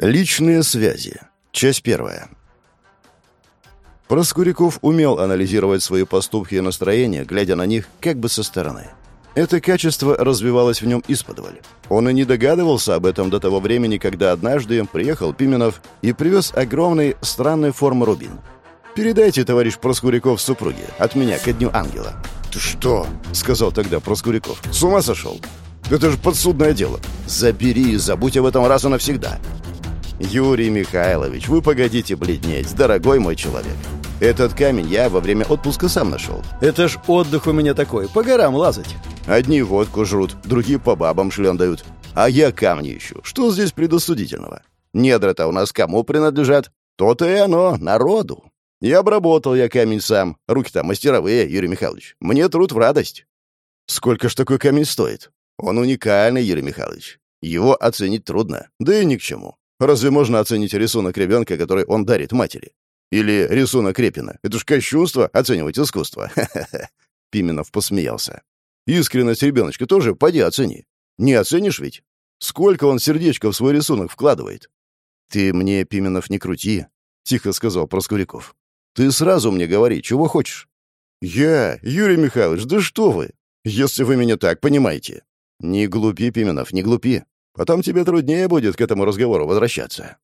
Личные связи. Часть первая. Проскуряков умел анализировать свои поступки и настроения, глядя на них как бы со стороны. Это качество развивалось в нем исподволь. Он и не догадывался об этом до того времени, когда однажды приехал Пименов и привез огромный странной формы рубин. «Передайте, товарищ Проскуряков, супруге, от меня ко дню ангела». «Ты что?» — сказал тогда Проскуряков. «С ума сошел? Это же подсудное дело. Забери и забудь об этом раз и навсегда. «Юрий Михайлович, вы погодите бледнеть, дорогой мой человек. Этот камень я во время отпуска сам нашел. Это ж отдых у меня такой, по горам лазать». Одни водку жрут, другие по бабам шлендают. А я камни ищу. Что здесь предосудительного? Недра-то у нас кому принадлежат? То-то и оно, народу. И обработал я камень сам. Руки-то мастеровые, Юрий Михайлович. Мне труд в радость. Сколько ж такой камень стоит? Он уникальный, Юрий Михайлович. Его оценить трудно, да и ни к чему. Разве можно оценить рисунок ребенка, который он дарит матери? Или рисунок Репина? Это ж кощунство оценивать искусство. Пименов посмеялся. Искренность ребеночка тоже поди оцени. Не оценишь ведь? Сколько он сердечко в свой рисунок вкладывает? Ты мне, Пименов, не крути, тихо сказал Проскуряков. Ты сразу мне говори, чего хочешь. Я, Юрий Михайлович, да что вы? Если вы меня так понимаете. Не глупи, Пименов, не глупи. Потом тебе труднее будет к этому разговору возвращаться».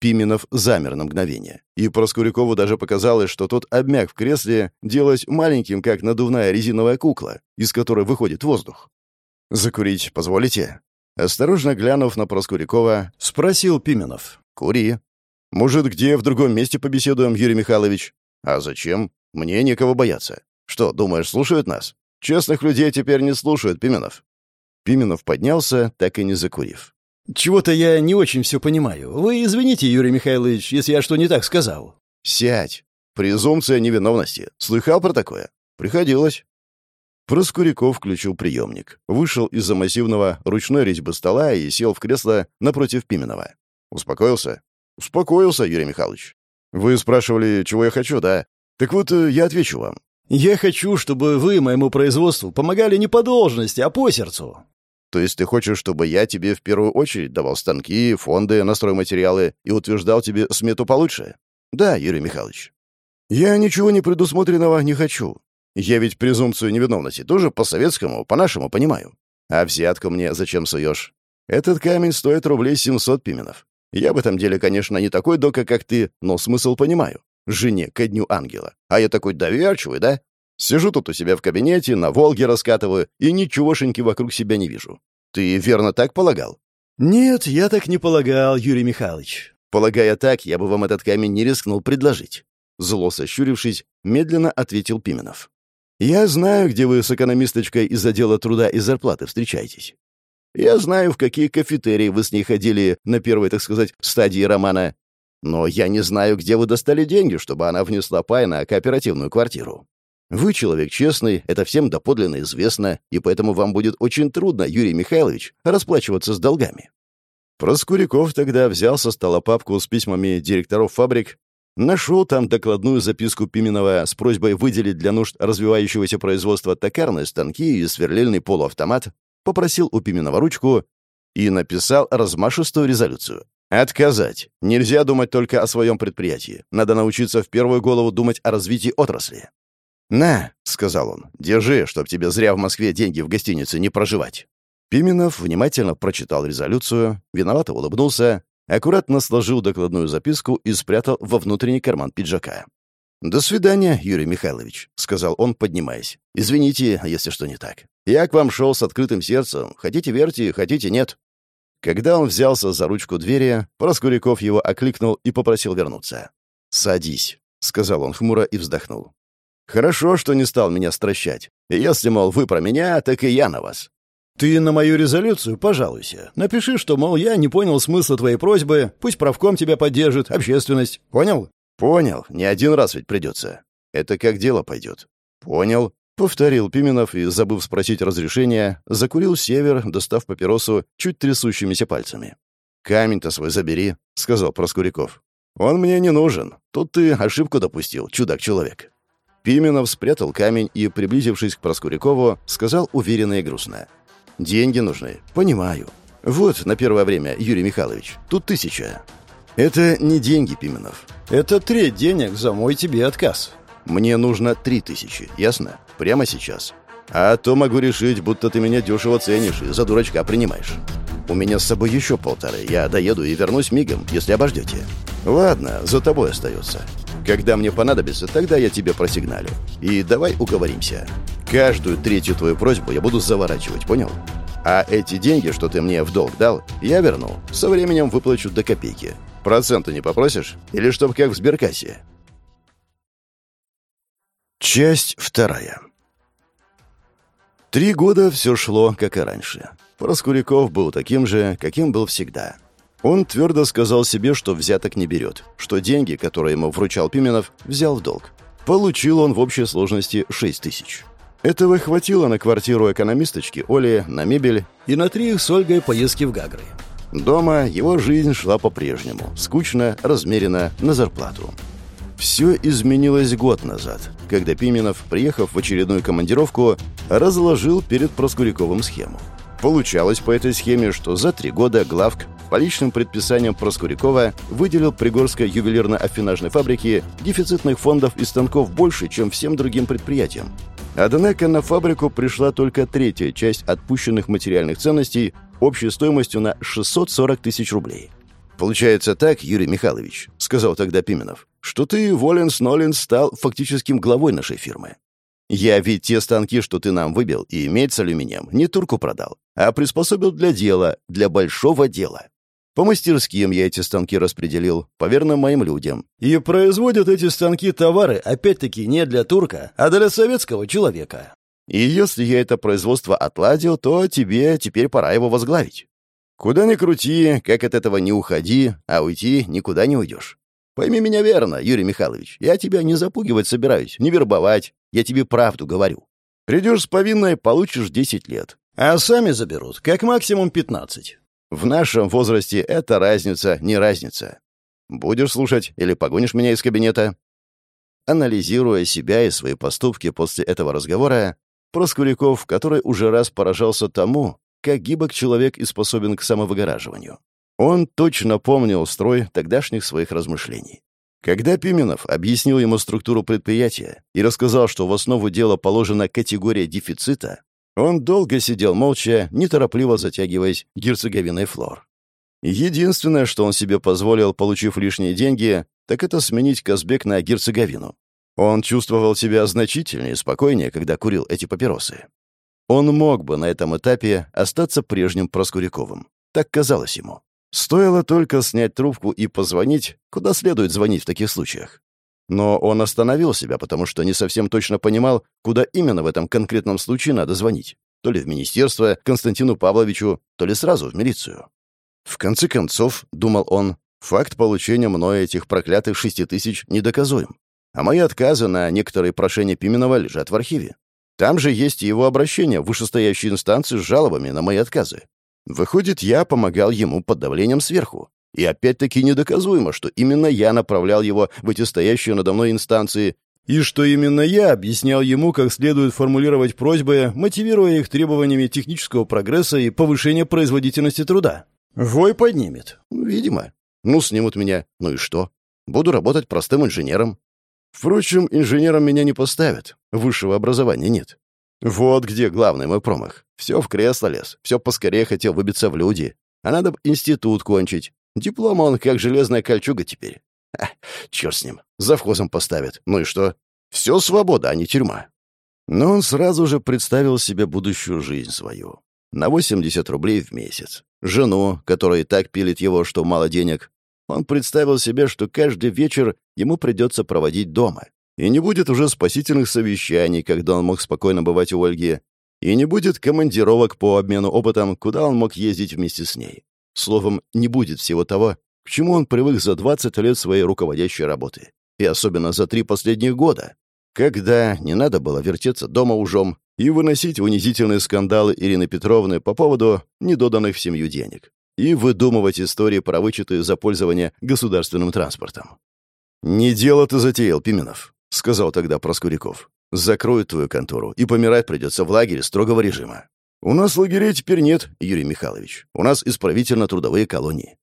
Пименов замер на мгновение, и Проскурякову даже показалось, что тот обмяк в кресле, делаясь маленьким, как надувная резиновая кукла, из которой выходит воздух. «Закурить позволите?» Осторожно глянув на Проскурякова, спросил Пименов. «Кури. Может, где в другом месте побеседуем, Юрий Михайлович?» «А зачем? Мне некого бояться. Что, думаешь, слушают нас? Честных людей теперь не слушают, Пименов. Пименов поднялся, так и не закурив. «Чего-то я не очень все понимаю. Вы извините, Юрий Михайлович, если я что не так сказал». «Сядь. Презумпция невиновности. Слыхал про такое? Приходилось». Проскуряков включил приемник, вышел из-за массивного ручной резьбы стола и сел в кресло напротив Пименова. «Успокоился?» «Успокоился, Юрий Михайлович. Вы спрашивали, чего я хочу, да? Так вот, э, я отвечу вам. Я хочу, чтобы вы моему производству помогали не по должности, а по сердцу. То есть ты хочешь, чтобы я тебе в первую очередь давал станки, фонды, настройматериалы и утверждал тебе смету получше? Да, Юрий Михайлович. Я ничего не предусмотренного не хочу. Я ведь презумпцию невиновности тоже по-советскому, по-нашему понимаю. А взятку мне зачем суешь? Этот камень стоит рублей 700 пименов. Я в этом деле, конечно, не такой дока, как ты, но смысл понимаю. Жене ко дню ангела. А я такой доверчивый, да? Сижу тут у себя в кабинете, на Волге раскатываю и ничегошеньки вокруг себя не вижу. Ты верно так полагал? Нет, я так не полагал, Юрий Михайлович. Полагая так, я бы вам этот камень не рискнул предложить. Зло сощурившись, медленно ответил Пименов. Я знаю, где вы с экономисточкой из отдела труда и зарплаты встречаетесь. Я знаю, в какие кафетерии вы с ней ходили на первой, так сказать, стадии романа. Но я не знаю, где вы достали деньги, чтобы она внесла пай на кооперативную квартиру. Вы человек честный, это всем доподлинно известно, и поэтому вам будет очень трудно, Юрий Михайлович, расплачиваться с долгами». Проскуряков тогда взял со стола папку с письмами директоров фабрик, нашел там докладную записку Пименова с просьбой выделить для нужд развивающегося производства токарные станки и сверлильный полуавтомат, попросил у Пименова ручку и написал размашистую резолюцию. Отказать. Нельзя думать только о своем предприятии. Надо научиться в первую голову думать о развитии отрасли. «На», — сказал он, — «держи, чтоб тебе зря в Москве деньги в гостинице не проживать». Пименов внимательно прочитал резолюцию, виновато улыбнулся, аккуратно сложил докладную записку и спрятал во внутренний карман пиджака. «До свидания, Юрий Михайлович», — сказал он, поднимаясь. «Извините, если что не так. Я к вам шел с открытым сердцем. Хотите — верьте, хотите — нет». Когда он взялся за ручку двери, Проскуряков его окликнул и попросил вернуться. «Садись», — сказал он хмуро и вздохнул. Хорошо, что не стал меня стращать. Если, мол, вы про меня, так и я на вас. Ты на мою резолюцию пожалуйся. Напиши, что, мол, я не понял смысла твоей просьбы, пусть правком тебя поддержит, общественность. Понял? Понял. Не один раз ведь придется. Это как дело пойдет. Понял. Повторил Пименов и, забыв спросить разрешения, закурил север, достав папиросу чуть трясущимися пальцами. «Камень-то свой забери», — сказал Проскуряков. «Он мне не нужен. Тут ты ошибку допустил, чудак-человек». Пименов спрятал камень и, приблизившись к Проскурякову, сказал уверенно и грустно. «Деньги нужны. Понимаю. «Вот, на первое время, Юрий Михайлович. Тут тысяча». «Это не деньги, Пименов. Это треть денег за мой тебе отказ». «Мне нужно три тысячи, ясно? Прямо сейчас. А то могу решить, будто ты меня дешево ценишь и за дурачка принимаешь. У меня с собой еще полторы. Я доеду и вернусь мигом, если обождете. Ладно, за тобой остается. Когда мне понадобится, тогда я тебе просигналю. И давай уговоримся. Каждую третью твою просьбу я буду заворачивать, понял? А эти деньги, что ты мне в долг дал, я верну. Со временем выплачу до копейки. Проценту не попросишь? Или чтоб как в сберкассе?» Часть вторая. Три года все шло, как и раньше. Проскуряков был таким же, каким был всегда. Он твердо сказал себе, что взяток не берет, что деньги, которые ему вручал Пименов, взял в долг. Получил он в общей сложности 6 тысяч. Этого хватило на квартиру экономисточки Оли, на мебель и на три с Ольгой поездки в Гагры. Дома его жизнь шла по-прежнему, скучно, размеренно, на зарплату. Все изменилось год назад, когда Пименов, приехав в очередную командировку, разложил перед Проскуряковым схему. Получалось по этой схеме, что за три года главк по личным предписаниям Проскурякова выделил Пригорской ювелирно-афинажной фабрике дефицитных фондов и станков больше, чем всем другим предприятиям. Однако на фабрику пришла только третья часть отпущенных материальных ценностей общей стоимостью на 640 тысяч рублей. «Получается так, Юрий Михайлович», — сказал тогда Пименов, «что ты, Воленс-Ноленс, стал фактическим главой нашей фирмы. Я ведь те станки, что ты нам выбил, и медь с алюминием, не турку продал, а приспособил для дела, для большого дела. По мастерским я эти станки распределил, по верным моим людям. И производят эти станки товары, опять-таки, не для турка, а для советского человека. И если я это производство отладил, то тебе теперь пора его возглавить. Куда ни крути, как от этого не уходи, а уйти никуда не уйдешь. Пойми меня верно, Юрий Михайлович, я тебя не запугивать собираюсь, не вербовать, я тебе правду говорю. Придешь с повинной, получишь 10 лет. А сами заберут, как максимум 15. В нашем возрасте это разница, не разница. Будешь слушать или погонишь меня из кабинета?» Анализируя себя и свои поступки после этого разговора, Проскуряков, который уже раз поражался тому, как гибок человек и способен к самовыгораживанию. Он точно помнил строй тогдашних своих размышлений. Когда Пименов объяснил ему структуру предприятия и рассказал, что в основу дела положена категория дефицита, он долго сидел молча, неторопливо затягиваясь герцоговиной флор. Единственное, что он себе позволил, получив лишние деньги, так это сменить Казбек на герцоговину. Он чувствовал себя значительнее и спокойнее, когда курил эти папиросы. Он мог бы на этом этапе остаться прежним Проскуряковым. Так казалось ему. Стоило только снять трубку и позвонить, куда следует звонить в таких случаях. Но он остановил себя, потому что не совсем точно понимал, куда именно в этом конкретном случае надо звонить. То ли в министерство Константину Павловичу, то ли сразу в милицию. В конце концов, думал он, факт получения мной этих проклятых шести тысяч недоказуем. А мои отказы на некоторые прошения Пименова лежат в архиве. Там же есть и его обращение в вышестоящие инстанции с жалобами на мои отказы. Выходит, я помогал ему под давлением сверху. И опять-таки недоказуемо, что именно я направлял его в эти стоящие надо мной инстанции, и что именно я объяснял ему, как следует формулировать просьбы, мотивируя их требованиями технического прогресса и повышения производительности труда. Вой поднимет. Видимо. Ну, снимут меня. Ну и что? Буду работать простым инженером. Впрочем, инженером меня не поставят. Высшего образования нет. Вот где главный мой промах. Все в кресло лез, все поскорее хотел выбиться в люди. А надо институт кончить, Диплом он как железная кольчуга теперь. А, черт с ним, завхозом поставят. Ну и что? Все свобода, а не тюрьма. Но он сразу же представил себе будущую жизнь свою. На 80 рублей в месяц. Жену, которая и так пилит его, что мало денег. Он представил себе, что каждый вечер ему придется проводить дома. И не будет уже спасительных совещаний, когда он мог спокойно бывать у Ольги. И не будет командировок по обмену опытом, куда он мог ездить вместе с ней. Словом, не будет всего того, к чему он привык за 20 лет своей руководящей работы. И особенно за три последних года, когда не надо было вертеться дома ужом и выносить унизительные скандалы Ирины Петровны по поводу недоданных в семью денег и выдумывать истории про вычеты за пользование государственным транспортом. «Не дело ты затеял, Пименов», — сказал тогда Проскуряков. «Закроют твою контору, и помирать придется в лагере строгого режима. У нас лагерей теперь нет, Юрий Михайлович. У нас исправительно-трудовые колонии.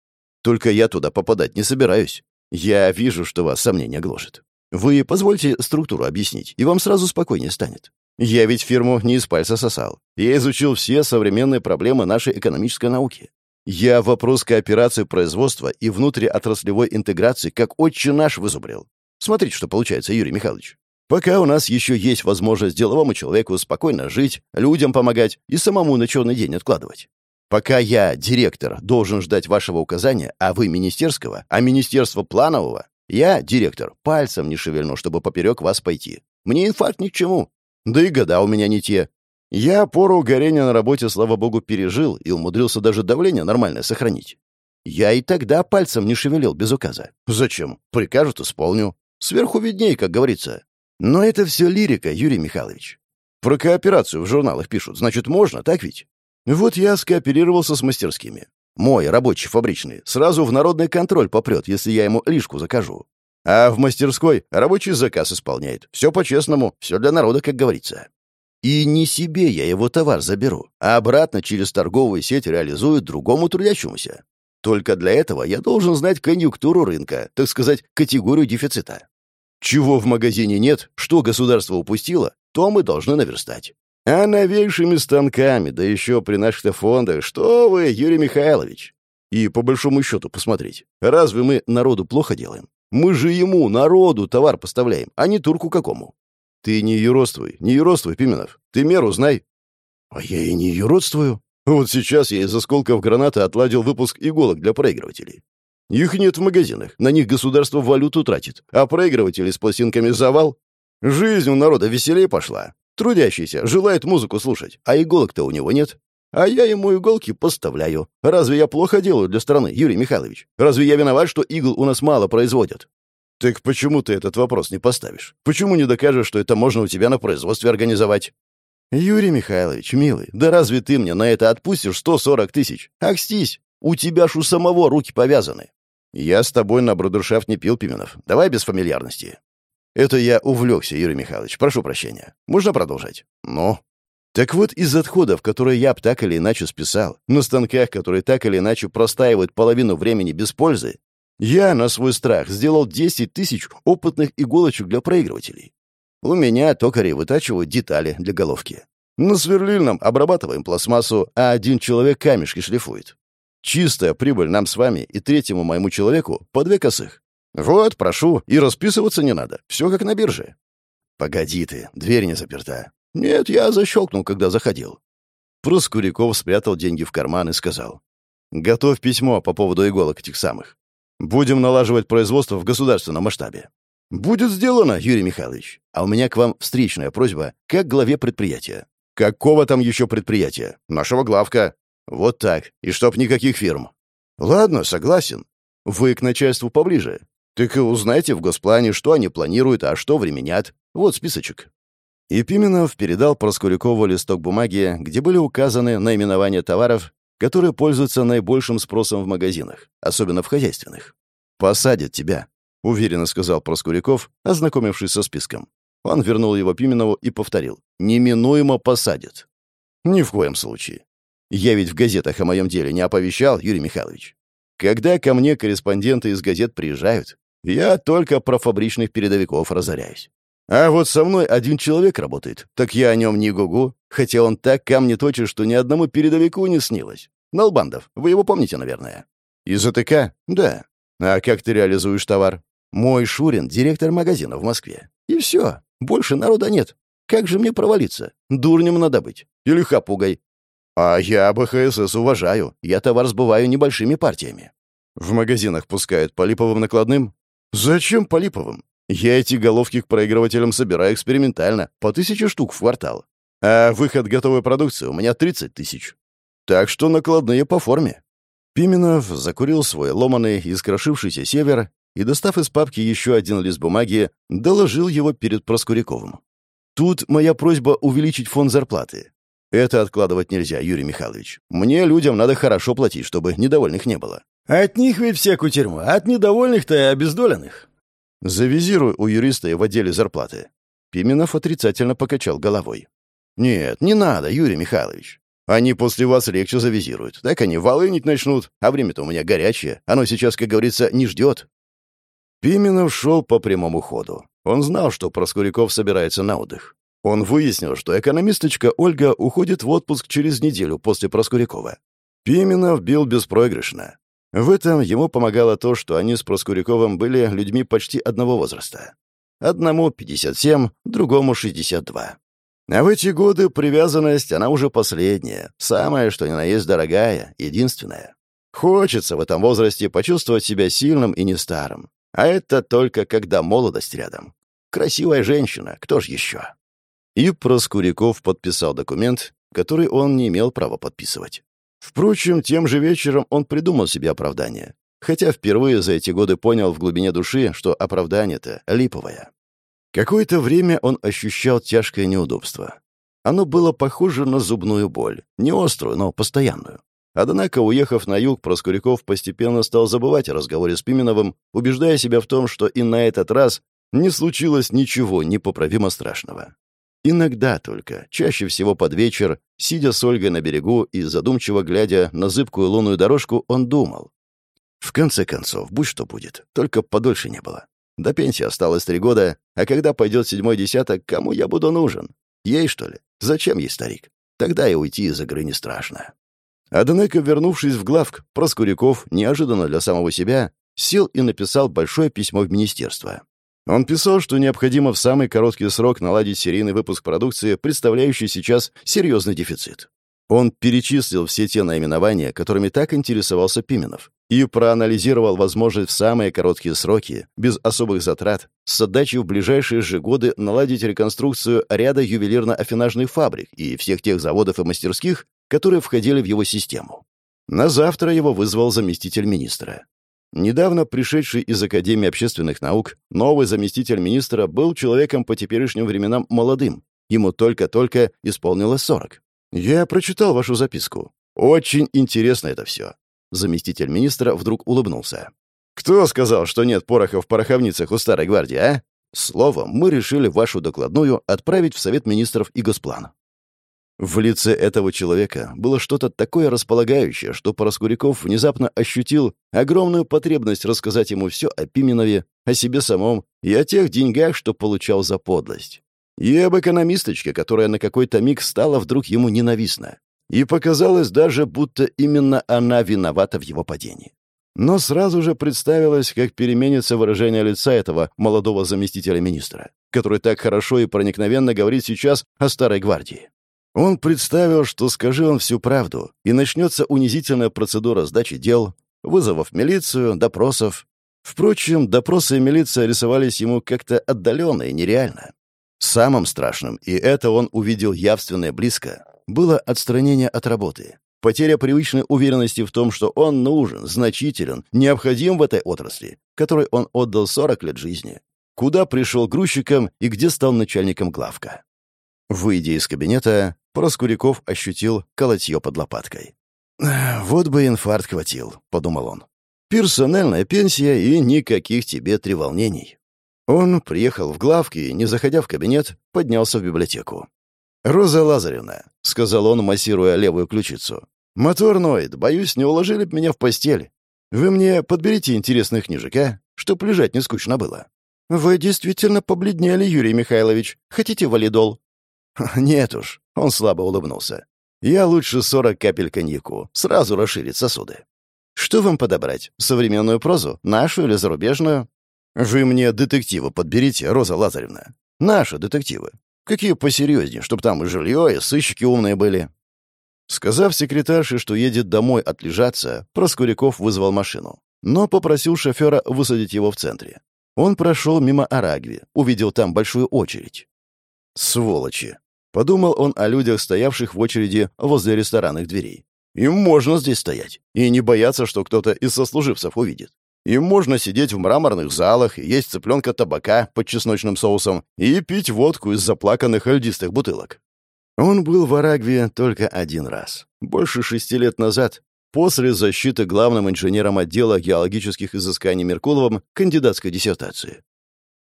Только я туда попадать не собираюсь. Я вижу, что вас сомнения гложет. Вы позвольте структуру объяснить, и вам сразу спокойнее станет. Я ведь фирму не из пальца сосал. Я изучил все современные проблемы нашей экономической науки. Я вопрос кооперации производства и внутриотраслевой интеграции как отче наш вызубрил. Смотрите, что получается, Юрий Михайлович. Пока у нас еще есть возможность деловому человеку спокойно жить, людям помогать и самому на черный день откладывать. Пока я, директор, должен ждать вашего указания, а вы министерского, а министерство планового, я, директор, пальцем не шевельну, чтобы поперек вас пойти. Мне инфаркт ни к чему. Да и года у меня не те. Я пору горения на работе, слава богу, пережил и умудрился даже давление нормальное сохранить. Я и тогда пальцем не шевелил без указа. Зачем? Прикажут, исполню. Сверху видней, как говорится. Но это все лирика, Юрий Михайлович. Про кооперацию в журналах пишут, значит, можно, так ведь? Вот я скооперировался с мастерскими. Мой, рабочий, фабричный, сразу в народный контроль попрет, если я ему лишку закажу. А в мастерской рабочий заказ исполняет. Все по-честному, все для народа, как говорится. И не себе я его товар заберу, а обратно через торговую сеть реализую другому трудящемуся. Только для этого я должен знать конъюнктуру рынка, так сказать, категорию дефицита. Чего в магазине нет, что государство упустило, то мы должны наверстать. А новейшими станками, да еще при наших-то фондах, что вы, Юрий Михайлович? И по большому счету посмотреть, разве мы народу плохо делаем? Мы же ему, народу, товар поставляем, а не турку какому. Ты не юродствуй, не юродствуй, Пименов. Ты меру знай. А я и не юродствую. Вот сейчас я из осколков граната отладил выпуск иголок для проигрывателей. Их нет в магазинах, на них государство валюту тратит, а проигрыватели с пластинками завал. Жизнь у народа веселее пошла. Трудящийся желает музыку слушать, а иголок-то у него нет. А я ему иголки поставляю. Разве я плохо делаю для страны, Юрий Михайлович? Разве я виноват, что игл у нас мало производят? Так почему ты этот вопрос не поставишь? Почему не докажешь, что это можно у тебя на производстве организовать? Юрий Михайлович, милый, да разве ты мне на это отпустишь 140 тысяч? Акстись, у тебя ж у самого руки повязаны. Я с тобой на брудершафт не пил, Пименов. Давай без фамильярности. Это я увлекся, Юрий Михайлович. Прошу прощения. Можно продолжать? Ну? Так вот, из отходов, которые я б так или иначе списал, на станках, которые так или иначе простаивают половину времени без пользы, я на свой страх сделал 10 тысяч опытных иголочек для проигрывателей. У меня токари вытачивают детали для головки. На сверлильном обрабатываем пластмассу, а один человек камешки шлифует. Чистая прибыль нам с вами и третьему моему человеку по две косых. Вот, прошу, и расписываться не надо. Все как на бирже. Погоди ты, дверь не заперта. Нет, я защелкнул, когда заходил. Проскуряков спрятал деньги в карман и сказал. Готовь письмо по поводу иголок этих самых. Будем налаживать производство в государственном масштабе. Будет сделано, Юрий Михайлович. А у меня к вам встречная просьба, как главе предприятия. Какого там еще предприятия? Нашего главка. Вот так. И чтоб никаких фирм. Ладно, согласен. Вы к начальству поближе. Так и узнайте в госплане, что они планируют, а что временят. Вот списочек. И Пименов передал Проскурякову листок бумаги, где были указаны наименования товаров которые пользуются наибольшим спросом в магазинах, особенно в хозяйственных. «Посадят тебя», — уверенно сказал Проскуряков, ознакомившись со списком. Он вернул его Пименову и повторил. «Неминуемо посадят». «Ни в коем случае. Я ведь в газетах о моем деле не оповещал, Юрий Михайлович. Когда ко мне корреспонденты из газет приезжают, я только про фабричных передовиков разоряюсь. А вот со мной один человек работает, так я о нем не гугу, хотя он так камни точит, что ни одному передовику не снилось. Налбандов, вы его помните, наверное? Из АТК? Да. А как ты реализуешь товар? Мой Шурин — директор магазина в Москве. И все. Больше народа нет. Как же мне провалиться? Дурнем надо быть. Или хапугой. А я БХСС уважаю. Я товар сбываю небольшими партиями. В магазинах пускают по липовым накладным? Зачем по липовым? Я эти головки к проигрывателям собираю экспериментально, по тысяче штук в квартал. А выход готовой продукции у меня 30 тысяч. Так что накладные по форме. Пименов закурил свой ломаный, искрошившийся север и, достав из папки еще один лист бумаги, доложил его перед Проскуряковым. «Тут моя просьба увеличить фонд зарплаты. Это откладывать нельзя, Юрий Михайлович. Мне людям надо хорошо платить, чтобы недовольных не было». «От них ведь все кутерьма, от недовольных-то и обездоленных». Завизируй у юриста и в отделе зарплаты». Пименов отрицательно покачал головой. «Нет, не надо, Юрий Михайлович. Они после вас легче завизируют. Так они волынить начнут, а время-то у меня горячее. Оно сейчас, как говорится, не ждет». Пименов шел по прямому ходу. Он знал, что Проскуряков собирается на отдых. Он выяснил, что экономисточка Ольга уходит в отпуск через неделю после Проскурякова. Пименов бил беспроигрышно. В этом ему помогало то, что они с Проскуряковым были людьми почти одного возраста. Одному 57, другому 62. А в эти годы привязанность, она уже последняя, самая, что ни на есть дорогая, единственная. Хочется в этом возрасте почувствовать себя сильным и не старым. А это только когда молодость рядом. Красивая женщина, кто ж еще? И Проскуряков подписал документ, который он не имел права подписывать. Впрочем, тем же вечером он придумал себе оправдание. Хотя впервые за эти годы понял в глубине души, что оправдание-то липовое. Какое-то время он ощущал тяжкое неудобство. Оно было похоже на зубную боль. Не острую, но постоянную. Однако, уехав на юг, Проскуряков постепенно стал забывать о разговоре с Пименовым, убеждая себя в том, что и на этот раз не случилось ничего непоправимо страшного. Иногда только, чаще всего под вечер, сидя с Ольгой на берегу и задумчиво глядя на зыбкую лунную дорожку, он думал. В конце концов, будь что будет, только подольше не было. До пенсии осталось три года, а когда пойдет седьмой десяток, кому я буду нужен? Ей, что ли? Зачем ей старик? Тогда и уйти из игры не страшно. Однако, вернувшись в главк, Проскуряков, неожиданно для самого себя, сел и написал большое письмо в министерство. Он писал, что необходимо в самый короткий срок наладить серийный выпуск продукции, представляющий сейчас серьезный дефицит. Он перечислил все те наименования, которыми так интересовался Пименов, и проанализировал возможность в самые короткие сроки, без особых затрат, с отдачей в ближайшие же годы наладить реконструкцию ряда ювелирно-афинажных фабрик и всех тех заводов и мастерских, которые входили в его систему. На завтра его вызвал заместитель министра. Недавно пришедший из Академии общественных наук, новый заместитель министра был человеком по теперешним временам молодым. Ему только-только исполнилось 40. «Я прочитал вашу записку. Очень интересно это все». Заместитель министра вдруг улыбнулся. «Кто сказал, что нет пороха в пороховницах у Старой Гвардии, а? Словом, мы решили вашу докладную отправить в Совет министров и Госплан. В лице этого человека было что-то такое располагающее, что Пороскуряков внезапно ощутил огромную потребность рассказать ему все о Пименове, о себе самом и о тех деньгах, что получал за подлость. И об экономисточке, которая на какой-то миг стала вдруг ему ненавистна. И показалось даже, будто именно она виновата в его падении. Но сразу же представилось, как переменится выражение лица этого молодого заместителя министра, который так хорошо и проникновенно говорит сейчас о Старой Гвардии. Он представил, что скажи он всю правду, и начнется унизительная процедура сдачи дел, вызовов милицию, допросов. Впрочем, допросы и милиция рисовались ему как-то отдаленно и нереально. Самым страшным, и это он увидел явственно и близко, было отстранение от работы. Потеря привычной уверенности в том, что он нужен, значителен, необходим в этой отрасли, которой он отдал 40 лет жизни. Куда пришел грузчиком и где стал начальником главка. Выйдя из кабинета, Проскуряков ощутил колотье под лопаткой. «Вот бы инфаркт хватил», — подумал он. «Персональная пенсия и никаких тебе треволнений». Он приехал в главки и, не заходя в кабинет, поднялся в библиотеку. «Роза Лазаревна», — сказал он, массируя левую ключицу. «Мотор ноет. Боюсь, не уложили б меня в постель. Вы мне подберите интересных книжек, а? Чтоб лежать не скучно было». «Вы действительно побледнели, Юрий Михайлович. Хотите валидол?» «Нет уж», — он слабо улыбнулся. «Я лучше сорок капель коньяку. Сразу расширит сосуды». «Что вам подобрать? Современную прозу? Нашу или зарубежную?» «Вы мне детективы подберите, Роза Лазаревна. Наши детективы. Какие посерьезнее, чтобы там и жилье, и сыщики умные были». Сказав секретарше, что едет домой отлежаться, Проскуряков вызвал машину, но попросил шофера высадить его в центре. Он прошел мимо Арагви, увидел там большую очередь. «Сволочи!» — подумал он о людях, стоявших в очереди возле ресторанных дверей. «Им можно здесь стоять и не бояться, что кто-то из сослуживцев увидит. Им можно сидеть в мраморных залах есть цыпленка табака под чесночным соусом и пить водку из заплаканных альдистых бутылок». Он был в Арагве только один раз. Больше шести лет назад, после защиты главным инженером отдела геологических изысканий Меркуловым кандидатской диссертации.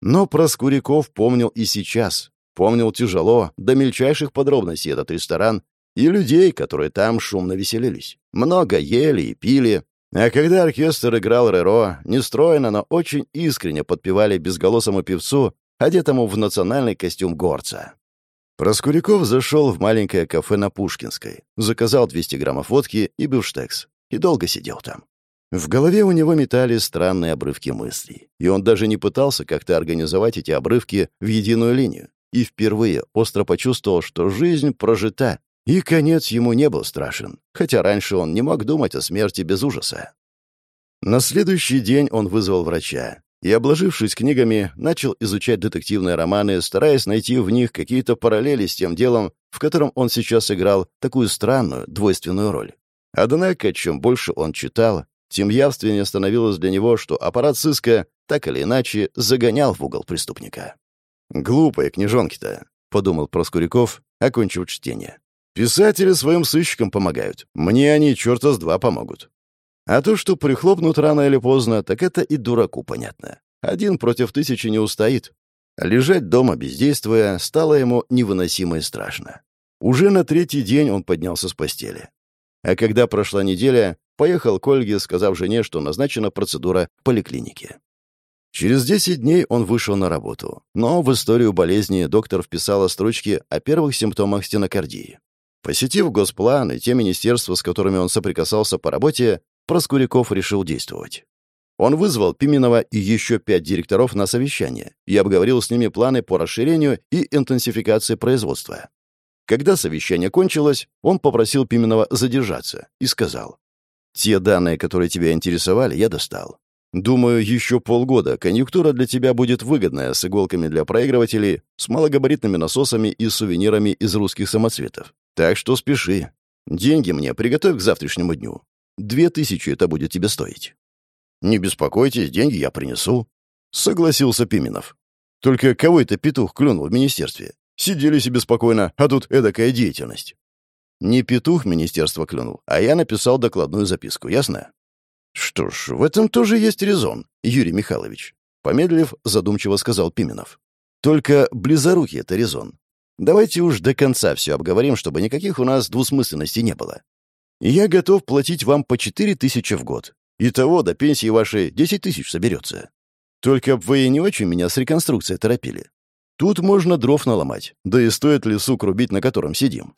Но Проскуряков помнил и сейчас, Помнил тяжело, до мельчайших подробностей этот ресторан И людей, которые там шумно веселились. Много ели и пили. А когда оркестр играл Реро, нестройно, но очень искренне подпевали безголосому певцу, одетому в национальный костюм горца. Проскуряков зашел в маленькое кафе на Пушкинской, заказал 200 граммов водки и бифштекс, и долго сидел там. В голове у него метались странные обрывки мыслей, и он даже не пытался как-то организовать эти обрывки в единую линию, и впервые остро почувствовал, что жизнь прожита, и конец ему не был страшен, хотя раньше он не мог думать о смерти без ужаса. На следующий день он вызвал врача, и, обложившись книгами, начал изучать детективные романы, стараясь найти в них какие-то параллели с тем делом, в котором он сейчас играл такую странную, двойственную роль. Однако, чем больше он читал, тем явственнее становилось для него, что аппарат сыска так или иначе загонял в угол преступника. «Глупые книжонки-то», — подумал Проскуряков, окончив чтение. «Писатели своим сыщикам помогают. Мне они черта с два помогут. А то, что прихлопнут рано или поздно, так это и дураку понятно. Один против тысячи не устоит. Лежать дома бездействуя стало ему невыносимо и страшно. Уже на третий день он поднялся с постели. А когда прошла неделя, поехал к Ольге, сказав жене, что назначена процедура в поликлинике. Через 10 дней он вышел на работу, но в историю болезни доктор вписала строчки о первых симптомах стенокардии. Посетив Госплан и те министерства, с которыми он соприкасался по работе, Проскуряков решил действовать. Он вызвал Пименова и еще пять директоров на совещание и обговорил с ними планы по расширению и интенсификации производства. Когда совещание кончилось, он попросил Пименова задержаться и сказал, «Те данные, которые тебя интересовали, я достал. Думаю, еще полгода конъюнктура для тебя будет выгодная с иголками для проигрывателей, с малогабаритными насосами и сувенирами из русских самоцветов. Так что спеши. Деньги мне приготовь к завтрашнему дню. Две тысячи это будет тебе стоить». «Не беспокойтесь, деньги я принесу», — согласился Пименов. «Только кого это петух клюнул в министерстве? Сидели себе спокойно, а тут эдакая деятельность». «Не петух министерство клюнул, а я написал докладную записку, ясно?» «Что ж, в этом тоже есть резон, Юрий Михайлович», — помедлив, задумчиво сказал Пименов. «Только близорукий это резон. Давайте уж до конца все обговорим, чтобы никаких у нас двусмысленностей не было. Я готов платить вам по четыре тысячи в год. Итого до пенсии вашей десять тысяч соберется. Только вы не очень меня с реконструкцией торопили. Тут можно дров наломать, да и стоит лесу рубить, на котором сидим.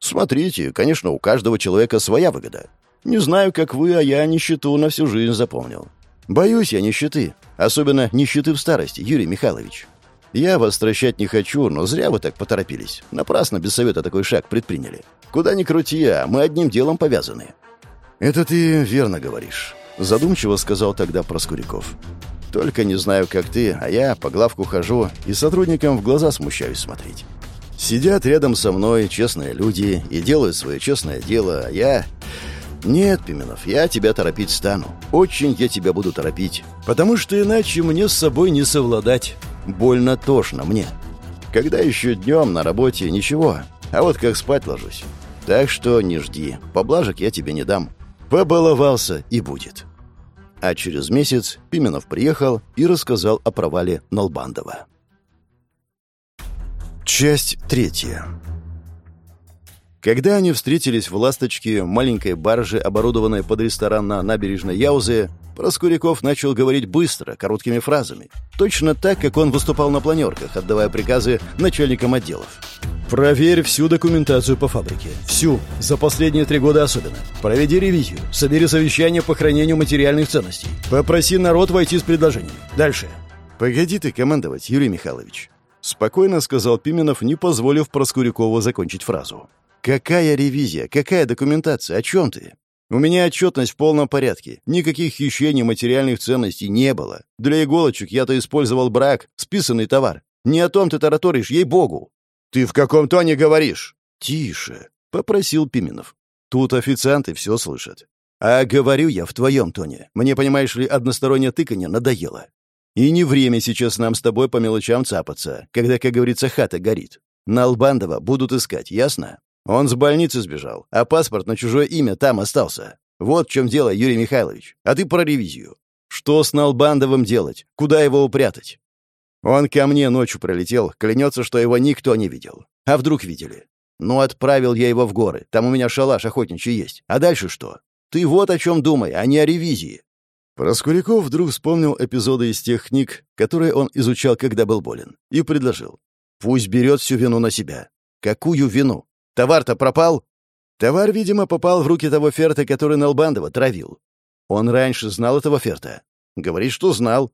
Смотрите, конечно, у каждого человека своя выгода. Не знаю, как вы, а я нищету на всю жизнь запомнил. Боюсь я нищеты, особенно нищеты в старости, Юрий Михайлович. Я вас стращать не хочу, но зря вы так поторопились. Напрасно без совета такой шаг предприняли. Куда ни крути, а мы одним делом повязаны». «Это ты верно говоришь», — задумчиво сказал тогда Проскуряков. «Только не знаю, как ты, а я по главку хожу и сотрудникам в глаза смущаюсь смотреть. Сидят рядом со мной честные люди и делают свое честное дело, а я... Нет, Пименов, я тебя торопить стану. Очень я тебя буду торопить, потому что иначе мне с собой не совладать». Больно тошно мне. Когда еще днем на работе ничего, а вот как спать ложусь. Так что не жди, поблажек я тебе не дам. Побаловался и будет. А через месяц Пименов приехал и рассказал о провале Налбандова. Часть третья. Когда они встретились в «Ласточке», маленькой барже, оборудованной под ресторан на набережной Яузе, Проскуряков начал говорить быстро, короткими фразами. Точно так, как он выступал на планерках, отдавая приказы начальникам отделов. «Проверь всю документацию по фабрике. Всю. За последние три года особенно. Проведи ревизию. Собери совещание по хранению материальных ценностей. Попроси народ войти с предложением. Дальше». «Погоди ты командовать, Юрий Михайлович», — спокойно сказал Пименов, не позволив Проскурякову закончить фразу. «Какая ревизия? Какая документация? О чем ты?» У меня отчетность в полном порядке. Никаких хищений материальных ценностей не было. Для иголочек я-то использовал брак, списанный товар. Не о том ты тараторишь, ей-богу. Ты в каком тоне говоришь? Тише, — попросил Пименов. Тут официанты все слышат. А говорю я в твоем тоне. Мне, понимаешь ли, одностороннее тыканье надоело. И не время сейчас нам с тобой по мелочам цапаться, когда, как говорится, хата горит. На Албандова будут искать, ясно? Он с больницы сбежал, а паспорт на чужое имя там остался. Вот в чем дело, Юрий Михайлович. А ты про ревизию. Что с Налбандовым делать? Куда его упрятать? Он ко мне ночью пролетел, клянется, что его никто не видел. А вдруг видели? Ну, отправил я его в горы. Там у меня шалаш охотничий есть. А дальше что? Ты вот о чем думай, а не о ревизии. Проскуряков вдруг вспомнил эпизоды из тех книг, которые он изучал, когда был болен, и предложил. Пусть берет всю вину на себя. Какую вину? Товар-то пропал? Товар, видимо, попал в руки того Ферта, который Налбандова травил. Он раньше знал этого Ферта. Говорит, что знал.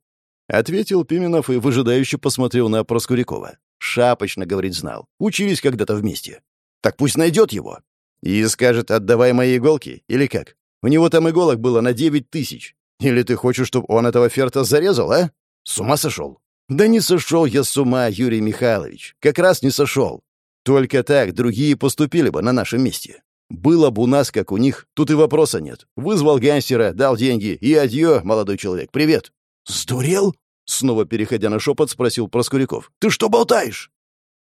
Ответил Пименов и выжидающе посмотрел на Проскурякова. Шапочно, говорит, знал. Учились когда-то вместе. Так пусть найдет его. И скажет, отдавай мои иголки, или как? У него там иголок было на девять тысяч. Или ты хочешь, чтобы он этого Ферта зарезал, а? С ума сошел? Да не сошел я с ума, Юрий Михайлович. Как раз не сошел. Только так другие поступили бы на нашем месте. Было бы у нас, как у них, тут и вопроса нет. Вызвал гангстера, дал деньги, и адьё, молодой человек, привет. «Сдурел?» — снова переходя на шепот, спросил Проскуряков. «Ты что болтаешь?»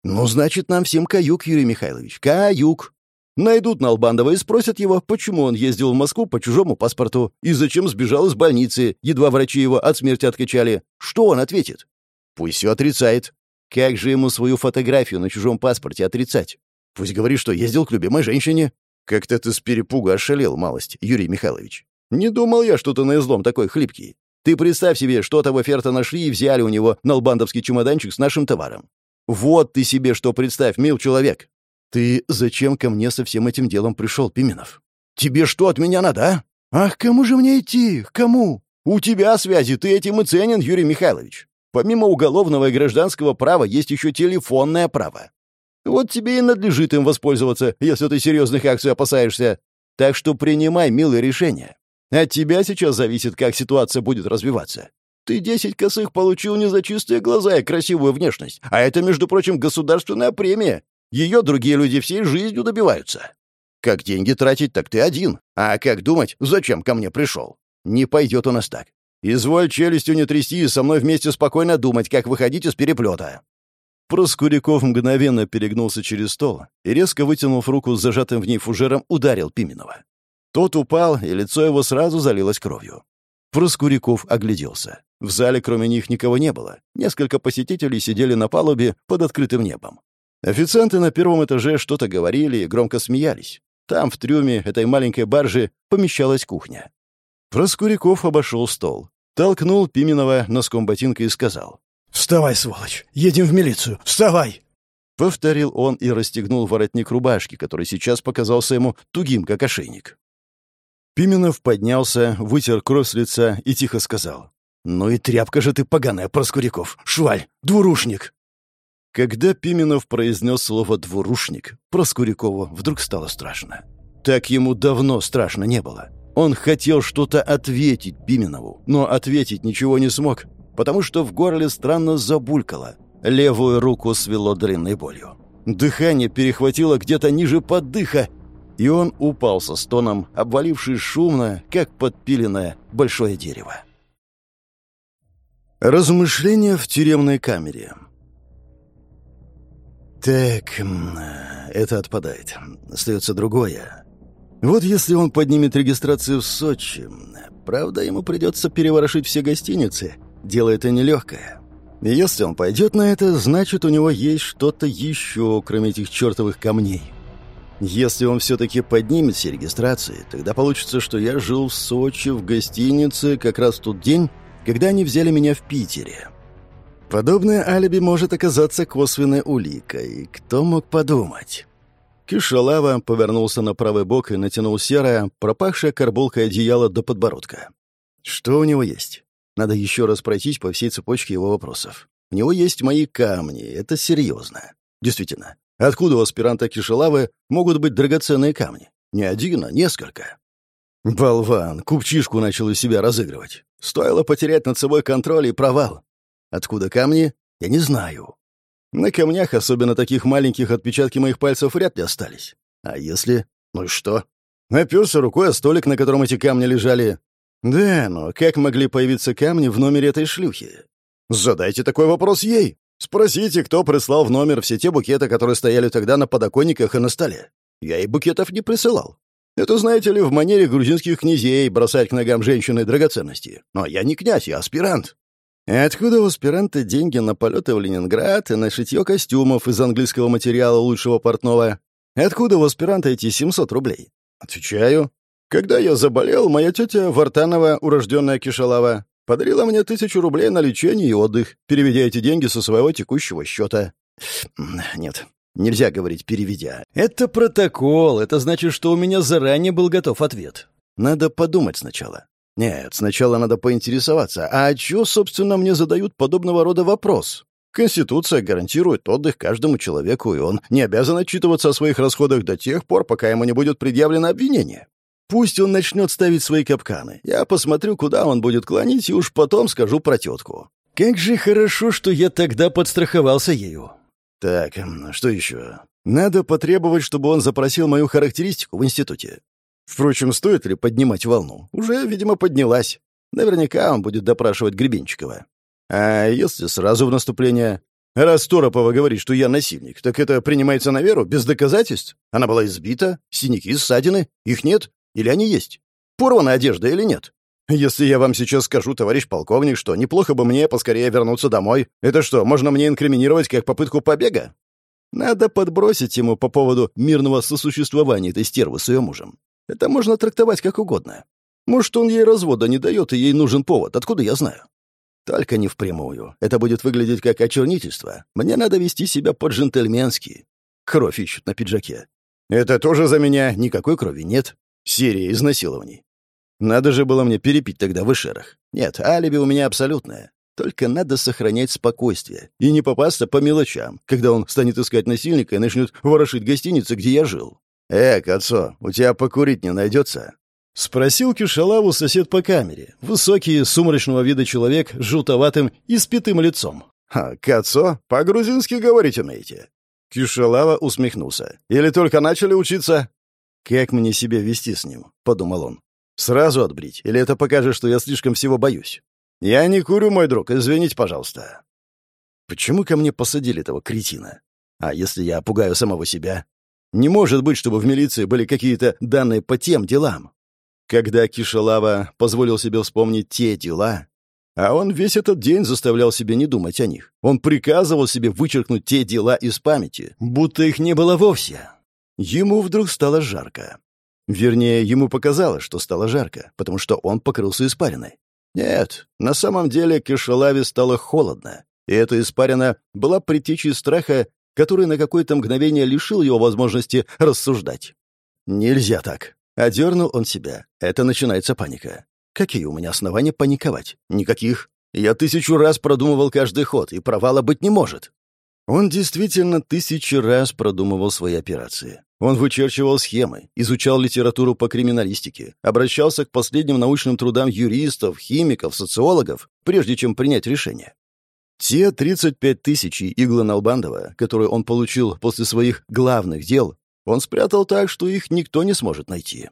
«Ну, значит, нам всем каюк, Юрий Михайлович, каюк. Найдут Налбандова и спросят его, почему он ездил в Москву по чужому паспорту и зачем сбежал из больницы, едва врачи его от смерти откачали. Что он ответит? Пусть все отрицает. Как же ему свою фотографию на чужом паспорте отрицать? Пусть говорит, что ездил к любимой женщине. Как-то ты с перепуга ошалел малость, Юрий Михайлович. Не думал я, что ты на излом такой хлипкий. Ты представь себе, что того Ферта нашли и взяли у него налбандовский чемоданчик с нашим товаром. Вот ты себе что представь, мил человек. «Ты зачем ко мне со всем этим делом пришел, Пименов? Тебе что от меня надо, а? Ах, кому же мне идти? К кому? У тебя связи, ты этим и ценен, Юрий Михайлович. Помимо уголовного и гражданского права есть еще телефонное право. Вот тебе и надлежит им воспользоваться, если ты серьезных акций опасаешься. Так что принимай милые решения. От тебя сейчас зависит, как ситуация будет развиваться. Ты десять косых получил не за чистые глаза и красивую внешность, а это, между прочим, государственная премия, ее другие люди всей жизнью добиваются. Как деньги тратить, так ты один. А как думать, зачем ко мне пришел? Не пойдет у нас так. Изволь челюстью не трясти и со мной вместе спокойно думать, как выходить из переплета». Проскуряков мгновенно перегнулся через стол и, резко вытянув руку с зажатым в ней фужером, ударил Пименова. Тот упал, и лицо его сразу залилось кровью. Проскуряков огляделся. В зале кроме них никого не было. Несколько посетителей сидели на палубе под открытым небом. Официанты на первом этаже что-то говорили и громко смеялись. Там, в трюме этой маленькой баржи, помещалась кухня. Проскуряков обошел стол, толкнул Пименова носком ботинка и сказал. «Вставай, сволочь! Едем в милицию! Вставай!» Повторил он и расстегнул воротник рубашки, который сейчас показался ему тугим, как ошейник. Пименов поднялся, вытер кровь с лица и тихо сказал. «Ну и тряпка же ты поганая, Проскуряков! Шваль! Двурушник!» Когда Пименов произнес слово «двурушник», Проскурякову вдруг стало страшно. Так ему давно страшно не было. Он хотел что-то ответить Пименову, но ответить ничего не смог, потому что в горле странно забулькало. Левую руку свело длинной болью. Дыхание перехватило где-то ниже поддыха, и он упал со стоном, обвалившись шумно, как подпиленное большое дерево. Размышления в тюремной камере. Так, это отпадает. Остается другое. Вот если он поднимет регистрацию в Сочи, правда, ему придется переворошить все гостиницы. Дело это нелегкое. И если он пойдет на это, значит, у него есть что-то еще, кроме этих чертовых камней. Если он все-таки поднимет все регистрации, тогда получится, что я жил в Сочи в гостинице как раз тот день, когда они взяли меня в Питере. Подобное алиби может оказаться косвенной уликой. Кто мог подумать? Кишалава повернулся на правый бок и натянул серое, пропахшее карболкой одеяло до подбородка. Что у него есть? Надо еще раз пройтись по всей цепочке его вопросов. У него есть мои камни, это серьезно. Действительно, откуда у аспиранта Кишалавы могут быть драгоценные камни? Не один, а несколько. Болван, купчишку начал из себя разыгрывать. Стоило потерять над собой контроль и провал. Откуда камни? Я не знаю. На камнях, особенно таких маленьких, отпечатки моих пальцев вряд ли остались. А если... Ну и что? Оперся рукой о столик, на котором эти камни лежали. Да, но как могли появиться камни в номере этой шлюхи? Задайте такой вопрос ей. Спросите, кто прислал в номер все те букеты, которые стояли тогда на подоконниках и на столе. Я и букетов не присылал. Это, знаете ли, в манере грузинских князей бросать к ногам женщины драгоценности. Но я не князь, я аспирант. И откуда у аспиранта деньги на полеты в Ленинград и на шитье костюмов из английского материала лучшего портного? Откуда у аспиранта эти 700 рублей? Отвечаю. Когда я заболел, моя тетя Вартанова, урожденная Кишалава, подарила мне тысячу рублей на лечение и отдых, переведя эти деньги со своего текущего счета. Нет, нельзя говорить «переведя». Это протокол, это значит, что у меня заранее был готов ответ. Надо подумать сначала. Нет, сначала надо поинтересоваться, а чё, собственно, мне задают подобного рода вопрос? Конституция гарантирует отдых каждому человеку, и он не обязан отчитываться о своих расходах до тех пор, пока ему не будет предъявлено обвинение. Пусть он начнет ставить свои капканы. Я посмотрю, куда он будет клонить, и уж потом скажу про тетку. Как же хорошо, что я тогда подстраховался ею. Так, что еще? Надо потребовать, чтобы он запросил мою характеристику в институте. Впрочем, стоит ли поднимать волну? Уже, видимо, поднялась. Наверняка он будет допрашивать Гребенщикова. А если сразу в наступление? Раз Торопова говорит, что я насильник, так это принимается на веру, без доказательств? Она была избита, синяки, ссадины, их нет? Или они есть? Порвана одежда или нет? Если я вам сейчас скажу, товарищ полковник, что неплохо бы мне поскорее вернуться домой, это что, можно мне инкриминировать как попытку побега? Надо подбросить ему по поводу мирного сосуществования этой стервы с ее мужем. Это можно трактовать как угодно. Может, он ей развода не дает, и ей нужен повод. Откуда я знаю? Только не впрямую. Это будет выглядеть как очернительство. Мне надо вести себя по-джентльменски. Кровь ищут на пиджаке. Это тоже за меня. Никакой крови нет. Серия изнасилований. Надо же было мне перепить тогда в эшерах. Нет, алиби у меня абсолютное. Только надо сохранять спокойствие и не попасться по мелочам, когда он станет искать насильника и начнет ворошить гостиницы, где я жил. «Эк, отцо, у тебя покурить не найдется?» Спросил Кишалаву сосед по камере. Высокий, сумрачного вида человек с желтоватым и спитым лицом. «Ха, Кацо, по-грузински говорить умеете?» Кишалава усмехнулся. «Или только начали учиться?» «Как мне себя вести с ним?» — подумал он. «Сразу отбрить? Или это покажет, что я слишком всего боюсь?» «Я не курю, мой друг, извините, пожалуйста». «Почему ко мне посадили этого кретина? А если я пугаю самого себя? Не может быть, чтобы в милиции были какие-то данные по тем делам. Когда Кишалава позволил себе вспомнить те дела, а он весь этот день заставлял себя не думать о них. Он приказывал себе вычеркнуть те дела из памяти, будто их не было вовсе. Ему вдруг стало жарко. Вернее, ему показалось, что стало жарко, потому что он покрылся испариной. Нет, на самом деле Кишалаве стало холодно, и эта испарина была предтечей страха который на какое-то мгновение лишил его возможности рассуждать. «Нельзя так». Одернул он себя. Это начинается паника. Какие у меня основания паниковать? Никаких. Я тысячу раз продумывал каждый ход, и провала быть не может. Он действительно тысячи раз продумывал свои операции. Он вычерчивал схемы, изучал литературу по криминалистике, обращался к последним научным трудам юристов, химиков, социологов, прежде чем принять решение. Те 35 тысяч иглы Албандова, которые он получил после своих главных дел, он спрятал так, что их никто не сможет найти.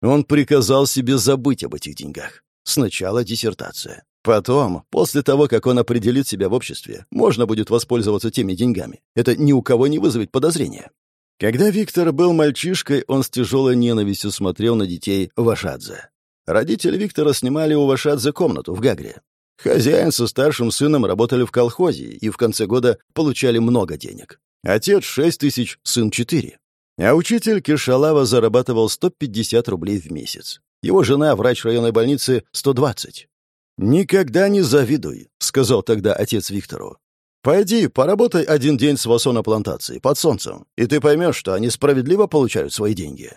Он приказал себе забыть об этих деньгах. Сначала диссертация. Потом, после того, как он определит себя в обществе, можно будет воспользоваться теми деньгами. Это ни у кого не вызовет подозрения. Когда Виктор был мальчишкой, он с тяжелой ненавистью смотрел на детей Вашадзе. Родители Виктора снимали у Вашадзе комнату в Гагре. Хозяин со старшим сыном работали в колхозе и в конце года получали много денег. Отец — шесть тысяч, сын — четыре. А учитель Кишалава зарабатывал 150 рублей в месяц. Его жена, врач районной больницы, 120. «Никогда не завидуй», — сказал тогда отец Виктору. «Пойди, поработай один день с Васо на плантации, под солнцем, и ты поймешь, что они справедливо получают свои деньги».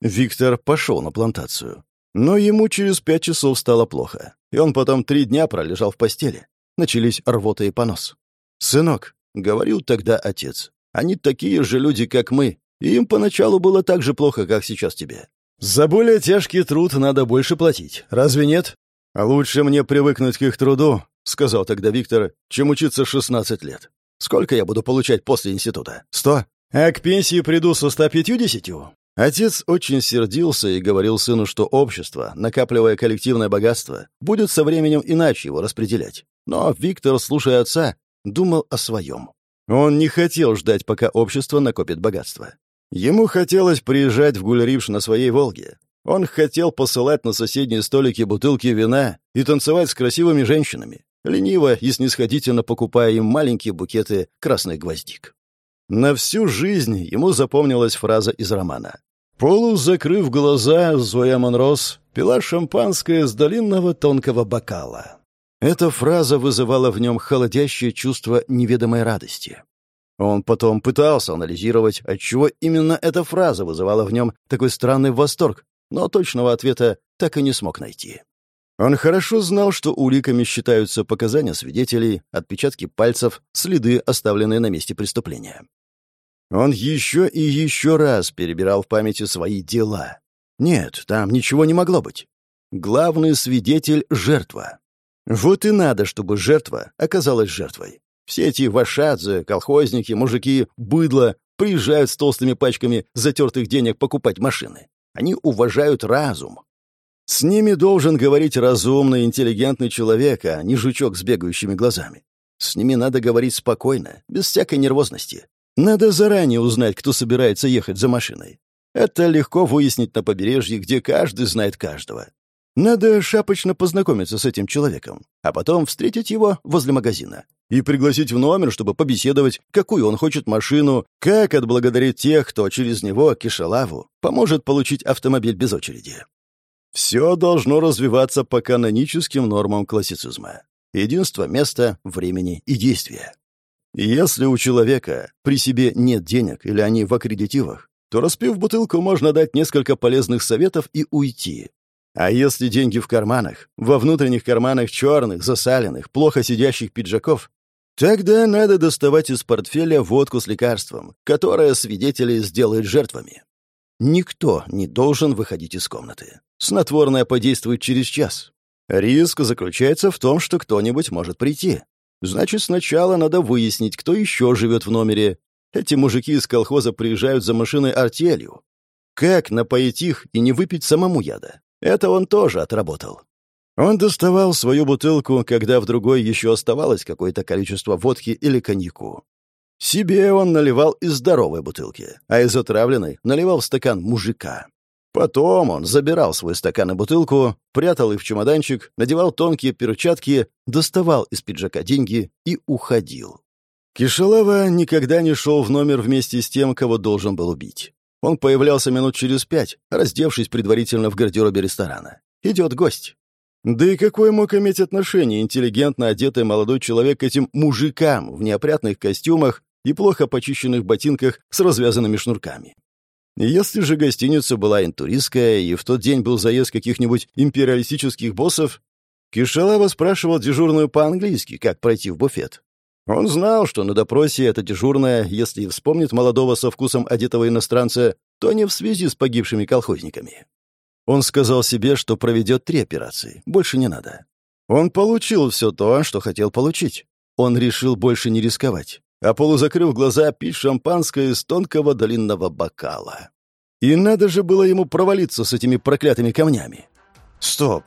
Виктор пошел на плантацию. Но ему через пять часов стало плохо, и он потом три дня пролежал в постели. Начались рвота и понос. «Сынок», — говорил тогда отец, — «они такие же люди, как мы, и им поначалу было так же плохо, как сейчас тебе. За более тяжкий труд надо больше платить, разве нет?» «Лучше мне привыкнуть к их труду», — сказал тогда Виктор, — «чем учиться 16 лет. Сколько я буду получать после института? Сто? А к пенсии приду со 150? Отец очень сердился и говорил сыну, что общество, накапливая коллективное богатство, будет со временем иначе его распределять. Но Виктор, слушая отца, думал о своем. Он не хотел ждать, пока общество накопит богатство. Ему хотелось приезжать в Гульрипш на своей «Волге». Он хотел посылать на соседние столики бутылки вина и танцевать с красивыми женщинами, лениво и снисходительно покупая им маленькие букеты красных гвоздик. На всю жизнь ему запомнилась фраза из романа. Полузакрыв глаза, Зоя Монрос пила шампанское с долинного тонкого бокала. Эта фраза вызывала в нем холодящее чувство неведомой радости. Он потом пытался анализировать, отчего именно эта фраза вызывала в нем такой странный восторг, но точного ответа так и не смог найти. Он хорошо знал, что уликами считаются показания свидетелей, отпечатки пальцев, следы, оставленные на месте преступления. Он еще и еще раз перебирал в памяти свои дела. Нет, там ничего не могло быть. Главный свидетель — жертва. Вот и надо, чтобы жертва оказалась жертвой. Все эти вашадзе, колхозники, мужики, быдло приезжают с толстыми пачками затертых денег покупать машины. Они уважают разум. С ними должен говорить разумный, интеллигентный человек, а не жучок с бегающими глазами. С ними надо говорить спокойно, без всякой нервозности. Надо заранее узнать, кто собирается ехать за машиной. Это легко выяснить на побережье, где каждый знает каждого. Надо шапочно познакомиться с этим человеком, а потом встретить его возле магазина и пригласить в номер, чтобы побеседовать, какую он хочет машину, как отблагодарить тех, кто через него, Кишалаву, поможет получить автомобиль без очереди. Все должно развиваться по каноническим нормам классицизма. Единство места, времени и действия. Если у человека при себе нет денег или они в аккредитивах, то, распив бутылку, можно дать несколько полезных советов и уйти. А если деньги в карманах, во внутренних карманах черных, засаленных, плохо сидящих пиджаков, тогда надо доставать из портфеля водку с лекарством, которое свидетели сделают жертвами. Никто не должен выходить из комнаты. Снотворное подействует через час. Риск заключается в том, что кто-нибудь может прийти. Значит, сначала надо выяснить, кто еще живет в номере. Эти мужики из колхоза приезжают за машиной артелью. Как напоить их и не выпить самому яда? Это он тоже отработал. Он доставал свою бутылку, когда в другой еще оставалось какое-то количество водки или коньяку. Себе он наливал из здоровой бутылки, а из отравленной наливал в стакан мужика. Потом он забирал свой стакан и бутылку, прятал их в чемоданчик, надевал тонкие перчатки, доставал из пиджака деньги и уходил. Кишалава никогда не шел в номер вместе с тем, кого должен был убить. Он появлялся минут через пять, раздевшись предварительно в гардеробе ресторана. Идет гость. Да и какое мог иметь отношение интеллигентно одетый молодой человек к этим мужикам в неопрятных костюмах и плохо почищенных ботинках с развязанными шнурками? Если же гостиница была интуристская, и в тот день был заезд каких-нибудь империалистических боссов, Кишалава спрашивал дежурную по-английски, как пройти в буфет. Он знал, что на допросе эта дежурная, если вспомнит молодого со вкусом одетого иностранца, то не в связи с погибшими колхозниками. Он сказал себе, что проведет три операции, больше не надо. Он получил все то, что хотел получить. Он решил больше не рисковать а полузакрыв глаза, пить шампанское из тонкого долинного бокала. И надо же было ему провалиться с этими проклятыми камнями. Стоп.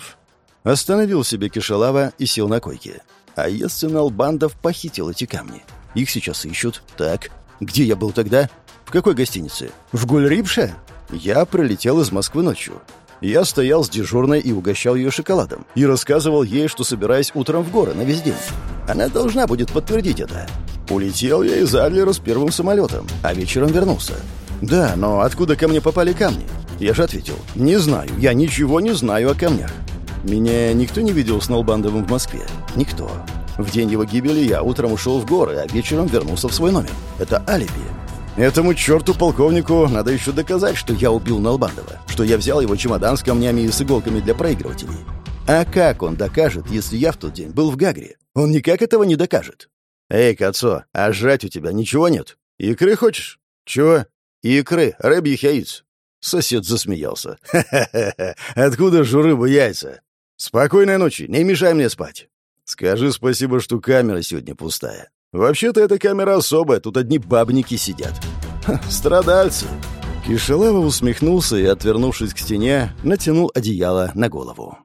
Остановил себе Кишалава и сел на койке. А если Налбандов похитил эти камни? Их сейчас ищут. Так, где я был тогда? В какой гостинице? В Гульрипше? Я прилетел из Москвы ночью. Я стоял с дежурной и угощал ее шоколадом. И рассказывал ей, что собираюсь утром в горы на весь день. Она должна будет подтвердить это. Улетел я из Адлера с первым самолетом, а вечером вернулся. Да, но откуда ко мне попали камни? Я же ответил, не знаю, я ничего не знаю о камнях. Меня никто не видел с Налбандовым в Москве? Никто. В день его гибели я утром ушел в горы, а вечером вернулся в свой номер. Это алиби. Этому черту полковнику надо еще доказать, что я убил Налбандова, что я взял его чемодан с камнями и с иголками для проигрывателей. А как он докажет, если я в тот день был в Гагре? Он никак этого не докажет. «Эй, Кацо, а жрать у тебя ничего нет? Икры хочешь?» «Чего?» «Икры, рыбьих яиц». Сосед засмеялся. «Ха-ха-ха! Откуда же рыба яйца? Спокойной ночи, не мешай мне спать. Скажи спасибо, что камера сегодня пустая. Вообще-то эта камера особая, тут одни бабники сидят. Ха, страдальцы». Кишелава усмехнулся и, отвернувшись к стене, натянул одеяло на голову.